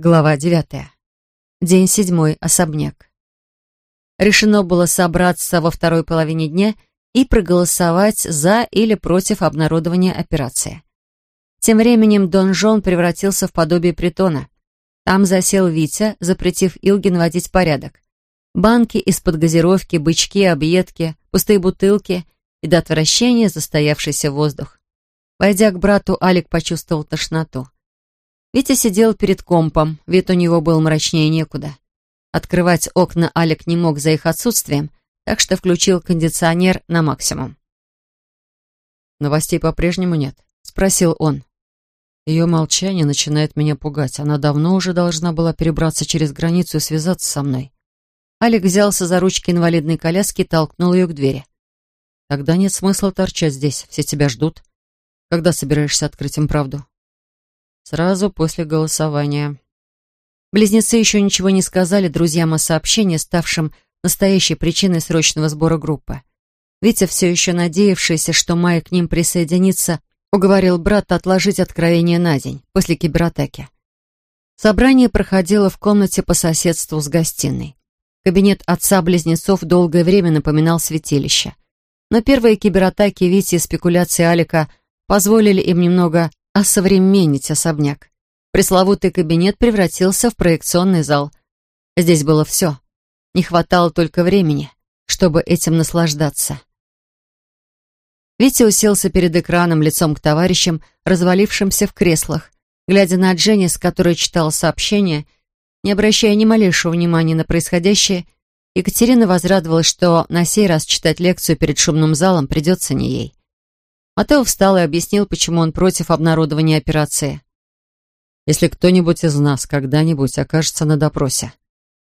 Глава девятая. День седьмой. Особняк. Решено было собраться во второй половине дня и проголосовать за или против обнародования операции. Тем временем Дон Жон превратился в подобие притона. Там засел Витя, запретив Илге наводить порядок. Банки из-под газировки, бычки, объедки, пустые бутылки и до отвращения застоявшийся воздух. Войдя к брату, Алик почувствовал тошноту. Витя сидел перед компом, вид у него был мрачнее некуда. Открывать окна Алик не мог за их отсутствием, так что включил кондиционер на максимум. «Новостей по-прежнему нет?» — спросил он. Ее молчание начинает меня пугать. Она давно уже должна была перебраться через границу и связаться со мной. Алик взялся за ручки инвалидной коляски и толкнул ее к двери. «Тогда нет смысла торчать здесь. Все тебя ждут. Когда собираешься открыть им правду?» Сразу после голосования. Близнецы еще ничего не сказали друзьям о сообщении, ставшем настоящей причиной срочного сбора группы. Витя, все еще надеявшийся, что Майя к ним присоединится, уговорил брата отложить откровение на день, после кибератаки. Собрание проходило в комнате по соседству с гостиной. Кабинет отца-близнецов долгое время напоминал святилище. Но первые кибератаки Вити и спекуляции Алика позволили им немного осовременить особняк. Пресловутый кабинет превратился в проекционный зал. Здесь было все. Не хватало только времени, чтобы этим наслаждаться. Витя уселся перед экраном лицом к товарищам, развалившимся в креслах, глядя на Дженнис, которая читала сообщение, не обращая ни малейшего внимания на происходящее, Екатерина возрадовалась, что на сей раз читать лекцию перед шумным залом придется не ей. Матео встал и объяснил, почему он против обнародования операции. «Если кто-нибудь из нас когда-нибудь окажется на допросе,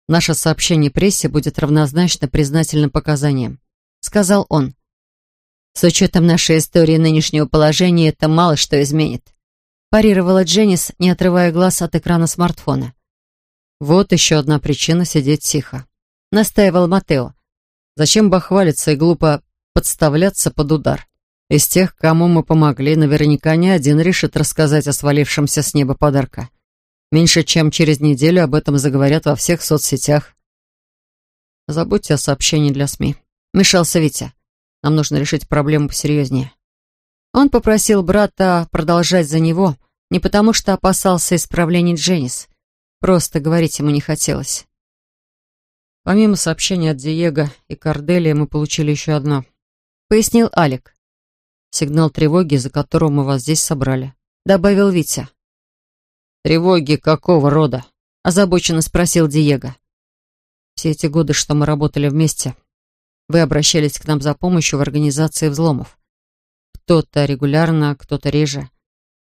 наше сообщение прессе будет равнозначно признательным показаниям», — сказал он. «С учетом нашей истории нынешнего положения это мало что изменит», — парировала Дженнис, не отрывая глаз от экрана смартфона. «Вот еще одна причина сидеть тихо», — настаивал Матео. «Зачем бахвалиться и глупо подставляться под удар? Из тех, кому мы помогли, наверняка не один решит рассказать о свалившемся с неба подарка. Меньше чем через неделю об этом заговорят во всех соцсетях. Забудьте о сообщении для СМИ. Мешался Витя. Нам нужно решить проблему посерьезнее. Он попросил брата продолжать за него, не потому что опасался исправлений Дженнис. Просто говорить ему не хотелось. Помимо сообщения от Диего и Корделия, мы получили еще одно. Пояснил Алик. Сигнал тревоги, из-за которого мы вас здесь собрали», — добавил Витя. «Тревоги какого рода?» — озабоченно спросил Диего. «Все эти годы, что мы работали вместе, вы обращались к нам за помощью в организации взломов. Кто-то регулярно, кто-то реже.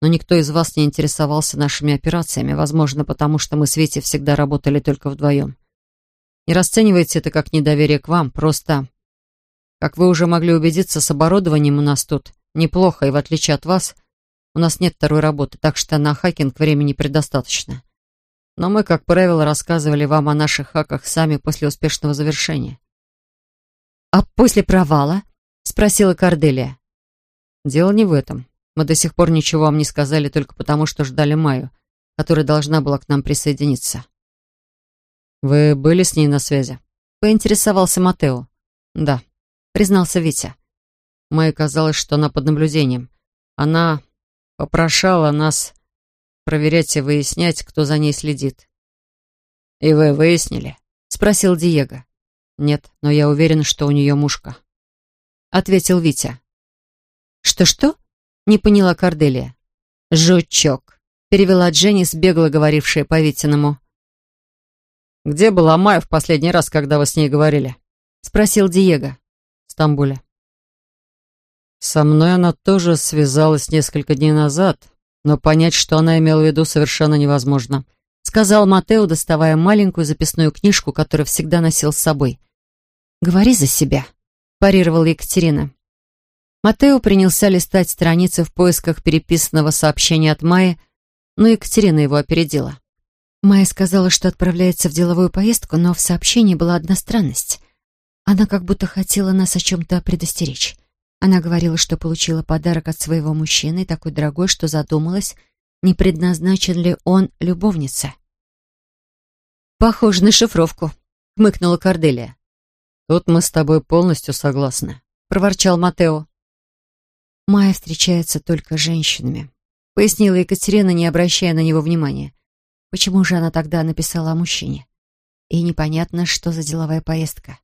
Но никто из вас не интересовался нашими операциями, возможно, потому что мы с Витей всегда работали только вдвоем. Не расценивайте это как недоверие к вам, просто... Как вы уже могли убедиться, с оборудованием у нас тут неплохо, и в отличие от вас, у нас нет второй работы, так что на хакинг времени предостаточно. Но мы, как правило, рассказывали вам о наших хаках сами после успешного завершения. «А после провала?» — спросила Корделия. «Дело не в этом. Мы до сих пор ничего вам не сказали только потому, что ждали Майю, которая должна была к нам присоединиться». «Вы были с ней на связи?» — поинтересовался Матео. «Да», — признался Витя. Майе казалось, что она под наблюдением. Она попрошала нас проверять и выяснять, кто за ней следит. «И вы выяснили?» — спросил Диего. «Нет, но я уверен, что у нее мушка», — ответил Витя. «Что-что?» — не поняла Корделия. «Жучок», — перевела Дженнис, бегло говорившая по Витиному. «Где была Майя в последний раз, когда вы с ней говорили?» — спросил Диего. «В Стамбуле». Со мной она тоже связалась несколько дней назад, но понять, что она имела в виду, совершенно невозможно. Сказал Матео, доставая маленькую записную книжку, которую всегда носил с собой. «Говори за себя», — парировала Екатерина. Матео принялся листать страницы в поисках переписанного сообщения от Майи, но Екатерина его опередила. Майя сказала, что отправляется в деловую поездку, но в сообщении была одна странность. Она как будто хотела нас о чем-то предостеречь. Она говорила, что получила подарок от своего мужчины, такой дорогой, что задумалась, не предназначен ли он любовнице. «Похоже на шифровку», — хмыкнула Корделия. «Тут мы с тобой полностью согласны», — проворчал Матео. «Майя встречается только с женщинами», — пояснила Екатерина, не обращая на него внимания. «Почему же она тогда написала о мужчине? И непонятно, что за деловая поездка».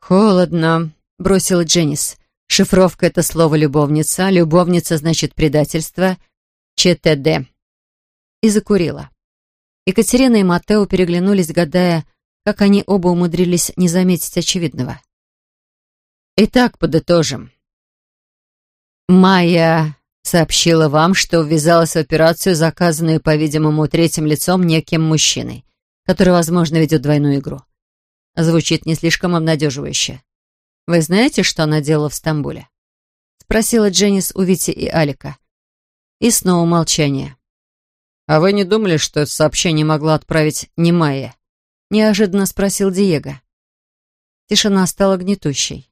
«Холодно», — бросила Дженнис. «Шифровка — это слово «любовница», любовница значит предательство, ЧТД». И закурила. Екатерина и Матео переглянулись, гадая, как они оба умудрились не заметить очевидного. «Итак, подытожим. Майя сообщила вам, что ввязалась в операцию, заказанную, по-видимому, третьим лицом неким мужчиной, который, возможно, ведет двойную игру. Звучит не слишком обнадеживающе. Вы знаете, что она делала в Стамбуле?» Спросила Дженнис у Вити и Алика. И снова молчание. «А вы не думали, что это сообщение могла отправить не Майя?» Неожиданно спросил Диего. Тишина стала гнетущей.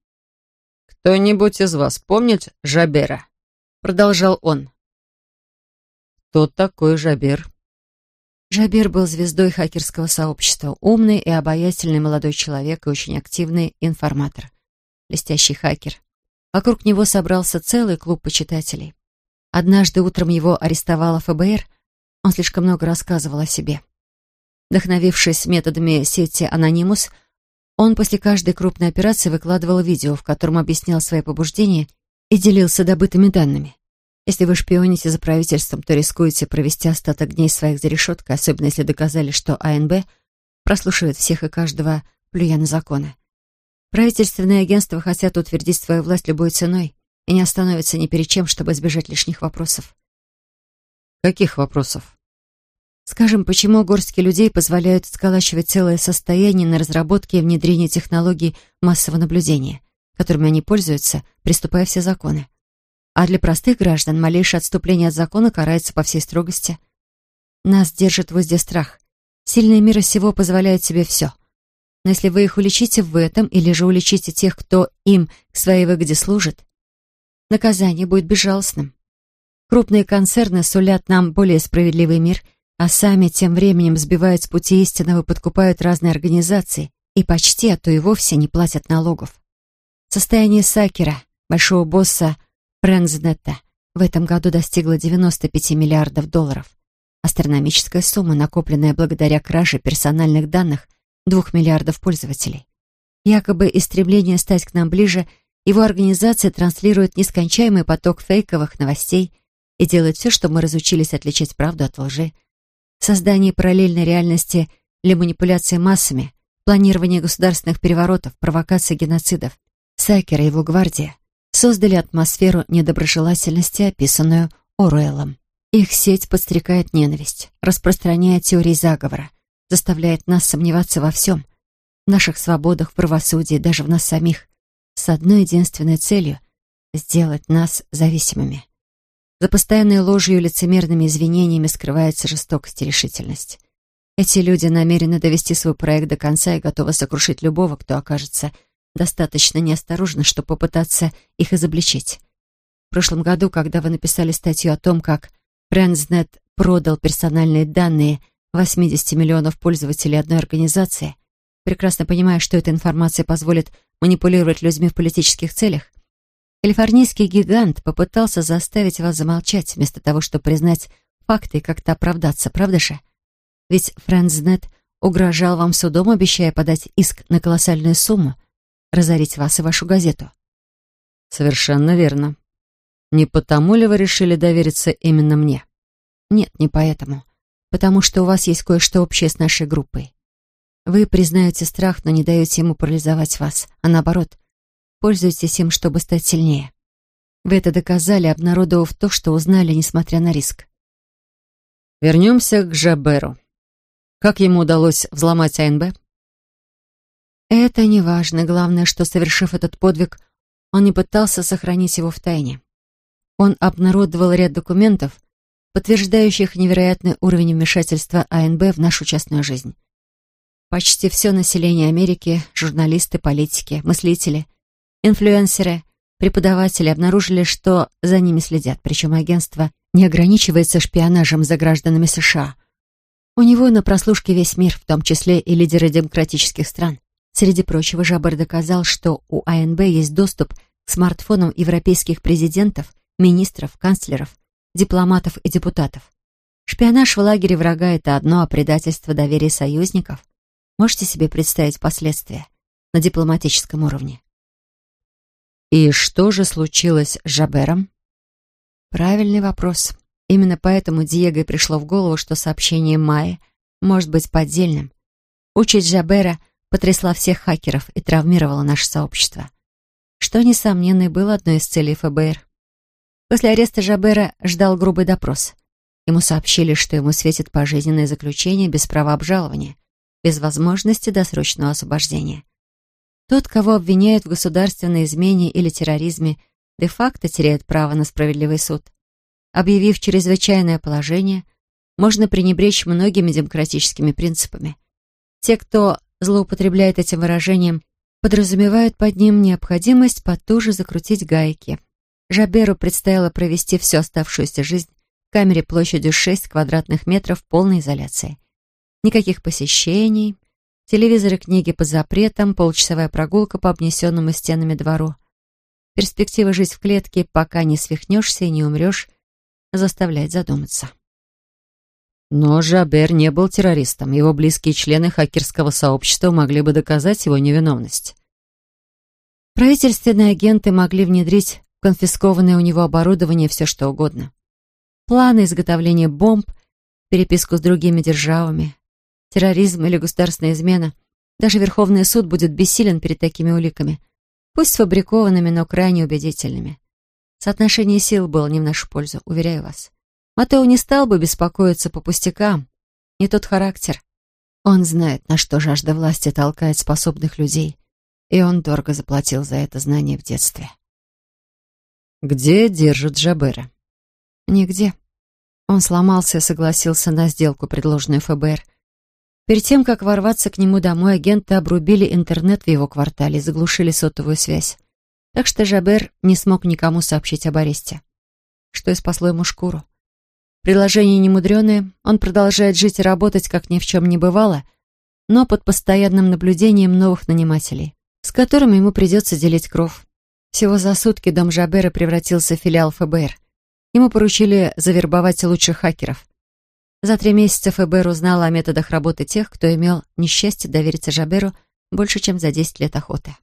«Кто-нибудь из вас помнит Жабера?» Продолжал он. «Кто такой Жабер?» Жабер был звездой хакерского сообщества, умный и обаятельный молодой человек и очень активный информатор. Блестящий хакер. Вокруг него собрался целый клуб почитателей. Однажды утром его арестовала ФБР, он слишком много рассказывал о себе. Вдохновившись методами сети «Анонимус», он после каждой крупной операции выкладывал видео, в котором объяснял свои побуждения и делился добытыми данными. Если вы шпионите за правительством, то рискуете провести остаток дней своих за решеткой, особенно если доказали, что АНБ прослушивает всех и каждого, плюя на законы. Правительственные агентства хотят утвердить свою власть любой ценой и не остановятся ни перед чем, чтобы избежать лишних вопросов. Каких вопросов? Скажем, почему горстки людей позволяют сколачивать целое состояние на разработке и внедрении технологий массового наблюдения, которыми они пользуются, приступая все законы. А для простых граждан малейшее отступление от закона карается по всей строгости. Нас держит в узде страх. Сильные мира сего позволяют себе все. Но если вы их уличите в этом, или же уличите тех, кто им к своей выгоде служит, наказание будет безжалостным. Крупные концерны сулят нам более справедливый мир, а сами тем временем сбивают с пути истинного и подкупают разные организации и почти, а то и вовсе не платят налогов. Состояние Сакера, большого босса Фрэнкснета, в этом году достигло 95 миллиардов долларов. Астрономическая сумма, накопленная благодаря краже персональных данных двух миллиардов пользователей. Якобы из стремления стать к нам ближе, его организация транслирует нескончаемый поток фейковых новостей – и делать все, чтобы мы разучились отличать правду от лжи. Создание параллельной реальности для манипуляции массами, планирование государственных переворотов, провокация геноцидов. Сакер и его гвардия создали атмосферу недоброжелательности, описанную Оруэллом. Их сеть подстрекает ненависть, распространяет теории заговора, заставляет нас сомневаться во всем, в наших свободах, в правосудии, даже в нас самих, с одной единственной целью — сделать нас зависимыми. За постоянной ложью и лицемерными извинениями скрывается жестокость и решительность. Эти люди намерены довести свой проект до конца и готовы сокрушить любого, кто окажется достаточно неосторожно, чтобы попытаться их изобличить. В прошлом году, когда вы написали статью о том, как Friendsnet продал персональные данные 80 миллионов пользователей одной организации, прекрасно понимая, что эта информация позволит манипулировать людьми в политических целях, Калифорнийский гигант попытался заставить вас замолчать, вместо того, чтобы признать факты и как-то оправдаться, правда же? Ведь Фрэнснет угрожал вам судом, обещая подать иск на колоссальную сумму, разорить вас и вашу газету. Совершенно верно. Не потому ли вы решили довериться именно мне? Нет, не поэтому. Потому что у вас есть кое-что общее с нашей группой. Вы признаете страх, но не даете ему парализовать вас, а наоборот, Пользуйтесь им, чтобы стать сильнее. Вы это доказали, обнародовав то, что узнали, несмотря на риск. Вернемся к Жаберу. Как ему удалось взломать АНБ? Это не важно. Главное, что, совершив этот подвиг, он не пытался сохранить его в тайне. Он обнародовал ряд документов, подтверждающих невероятный уровень вмешательства АНБ в нашу частную жизнь. Почти все население Америки, журналисты, политики, мыслители, Инфлюенсеры, преподаватели обнаружили, что за ними следят, причем агентство не ограничивается шпионажем за гражданами США. У него на прослушке весь мир, в том числе и лидеры демократических стран. Среди прочего, Жабер доказал, что у АНБ есть доступ к смартфонам европейских президентов, министров, канцлеров, дипломатов и депутатов. Шпионаж в лагере врага — это одно, а предательство доверия союзников. Можете себе представить последствия на дипломатическом уровне? И что же случилось с Жабером? Правильный вопрос. Именно поэтому Диего и пришло в голову, что сообщение Майи может быть поддельным. Участь Жабера потрясла всех хакеров и травмировала наше сообщество. Что, несомненно, было одной из целей ФБР. После ареста Жабера ждал грубый допрос. Ему сообщили, что ему светит пожизненное заключение без права обжалования, без возможности досрочного освобождения. Тот, кого обвиняют в государственной измене или терроризме, де-факто теряет право на справедливый суд. Объявив чрезвычайное положение, можно пренебречь многими демократическими принципами. Те, кто злоупотребляет этим выражением, подразумевают под ним необходимость потуже закрутить гайки. Жаберу предстояло провести всю оставшуюся жизнь в камере площадью 6 квадратных метров в полной изоляции. Никаких посещений, телевизор и книги под запретом, полчасовая прогулка по обнесенному стенами двору. Перспектива жить в клетке, пока не свихнешься и не умрешь, заставляет задуматься. Но Жабер не был террористом. Его близкие члены хакерского сообщества могли бы доказать его невиновность. Правительственные агенты могли внедрить конфискованное у него оборудование все что угодно. Планы изготовления бомб, переписку с другими державами, терроризм или государственная измена. Даже Верховный суд будет бессилен перед такими уликами, пусть сфабрикованными, но крайне убедительными. Соотношение сил было не в нашу пользу, уверяю вас. Матео не стал бы беспокоиться по пустякам. Не тот характер. Он знает, на что жажда власти толкает способных людей, и он дорого заплатил за это знание в детстве. «Где держат Джабера?» «Нигде». Он сломался и согласился на сделку, предложенную ФБР. Перед тем, как ворваться к нему домой, агенты обрубили интернет в его квартале и заглушили сотовую связь. Так что Жабер не смог никому сообщить об аресте. Что и спасло ему шкуру. Приложение немудреное, он продолжает жить и работать, как ни в чем не бывало, но под постоянным наблюдением новых нанимателей, с которыми ему придется делить кров. Всего за сутки дом Жабера превратился в филиал ФБР. Ему поручили завербовать лучших хакеров. За три месяца ФБР узнал о методах работы тех, кто имел несчастье довериться Жаберу больше, чем за 10 лет охоты.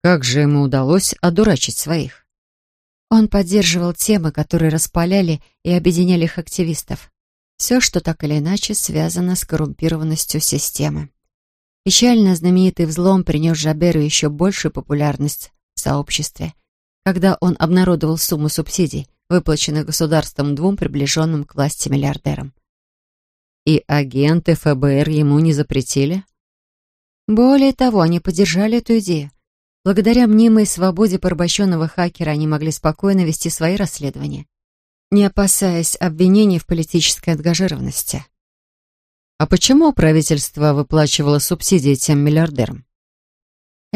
Как же ему удалось одурачить своих? Он поддерживал темы, которые распаляли и объединяли их активистов. Все, что так или иначе связано с коррумпированностью системы. Печально знаменитый взлом принес Жаберу еще большую популярность сообществе, когда он обнародовал сумму субсидий, выплаченных государством двум приближенным к власти миллиардерам. И агенты ФБР ему не запретили? Более того, они поддержали эту идею. Благодаря мнимой свободе порабощенного хакера они могли спокойно вести свои расследования, не опасаясь обвинений в политической ангажированности. А почему правительство выплачивало субсидии тем миллиардерам?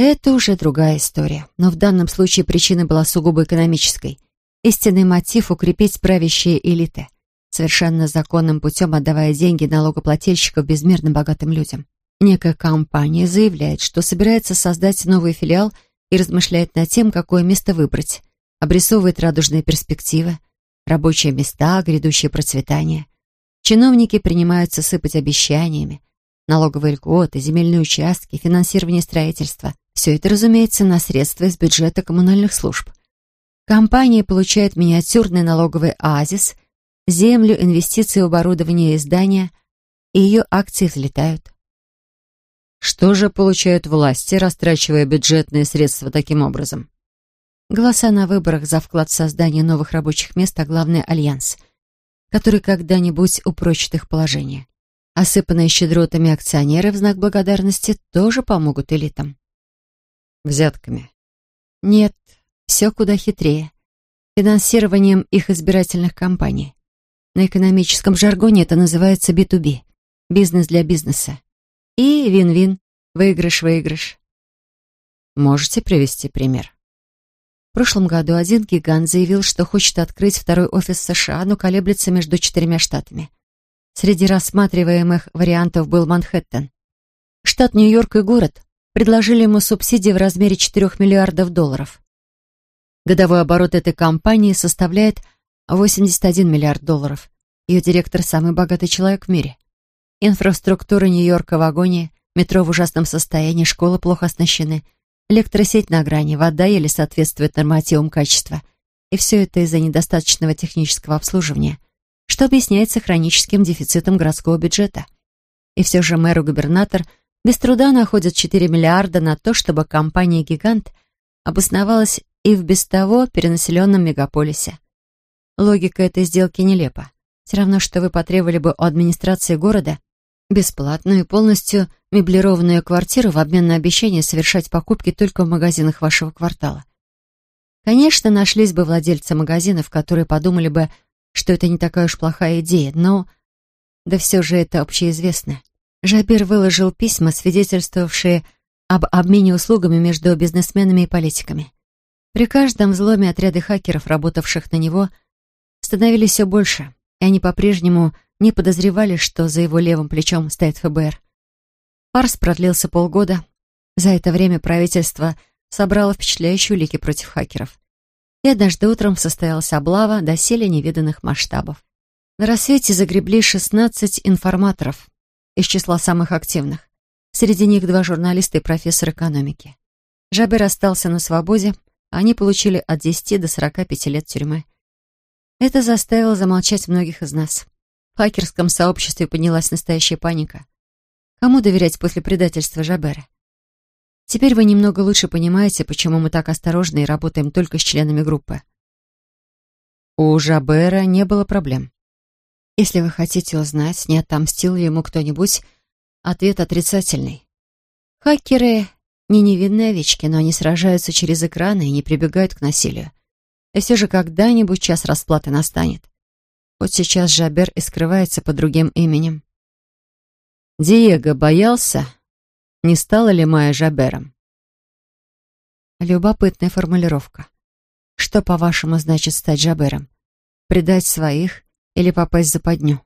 Это уже другая история, но в данном случае причина была сугубо экономической. Истинный мотив — укрепить правящие элиты, совершенно законным путем отдавая деньги налогоплательщиков безмерно богатым людям. Некая компания заявляет, что собирается создать новый филиал и размышляет над тем, какое место выбрать. Обрисовывает радужные перспективы, рабочие места, грядущее процветание. Чиновники принимаются сыпать обещаниями. Налоговые льготы, земельные участки, финансирование строительства. Все это, разумеется, на средства из бюджета коммунальных служб. Компания получает миниатюрный налоговый оазис, землю, инвестиции в оборудование и здания, и ее акции взлетают. Что же получают власти, растрачивая бюджетные средства таким образом? Голоса на выборах за вклад в создание новых рабочих мест, а главное — альянс, который когда-нибудь упрочит их положение. Осыпанные щедротами акционеры в знак благодарности тоже помогут элитам. Взятками? Нет, все куда хитрее. Финансированием их избирательных кампаний. На экономическом жаргоне это называется B2B – бизнес для бизнеса. И вин-вин, выигрыш-выигрыш. Можете привести пример? В прошлом году один гигант заявил, что хочет открыть второй офис США, но колеблется между четырьмя штатами. Среди рассматриваемых вариантов был Манхэттен. Штат Нью-Йорк и город предложили ему субсидии в размере 4 миллиардов долларов. Годовой оборот этой компании составляет 81 миллиард долларов. Ее директор – самый богатый человек в мире. Инфраструктура Нью-Йорка в агонии, метро в ужасном состоянии, школы плохо оснащены, электросеть на грани, вода еле соответствует нормативам качества. И все это из-за недостаточного технического обслуживания, что объясняется хроническим дефицитом городского бюджета. И все же мэр и губернатор без труда находят 4 миллиарда на то, чтобы компания-гигант обосновалась и в без того перенаселенном мегаполисе. Логика этой сделки нелепа. Все равно, что вы потребовали бы у администрации города бесплатную и полностью меблированную квартиру в обмен на обещание совершать покупки только в магазинах вашего квартала. Конечно, нашлись бы владельцы магазинов, которые подумали бы, что это не такая уж плохая идея, но... Да все же это общеизвестно. Жабир выложил письма, свидетельствовавшие об обмене услугами между бизнесменами и политиками. При каждом взломе отряды хакеров, работавших на него, становились все больше, и они по-прежнему не подозревали, что за его левым плечом стоит ФБР. Фарс продлился полгода. За это время правительство собрало впечатляющие улики против хакеров. И однажды утром состоялась облава доселе невиданных масштабов. На рассвете загребли 16 информаторов из числа самых активных. Среди них два журналиста и профессор экономики. Жабер остался на свободе, а они получили от 10 до 45 лет тюрьмы. Это заставило замолчать многих из нас. В хакерском сообществе поднялась настоящая паника. Кому доверять после предательства Жабера? Теперь вы немного лучше понимаете, почему мы так осторожны и работаем только с членами группы. У Жабера не было проблем. Если вы хотите узнать, не отомстил ли ему кто-нибудь, ответ отрицательный. Хакеры — не невинные овечки, но они сражаются через экраны и не прибегают к насилию. И все же когда-нибудь час расплаты настанет. Вот сейчас Жабер и скрывается под другим именем. Диего боялся, не стала ли Майя Жабером? Любопытная формулировка. Что, по-вашему, значит стать Жабером? Предать своих или попасть в западню?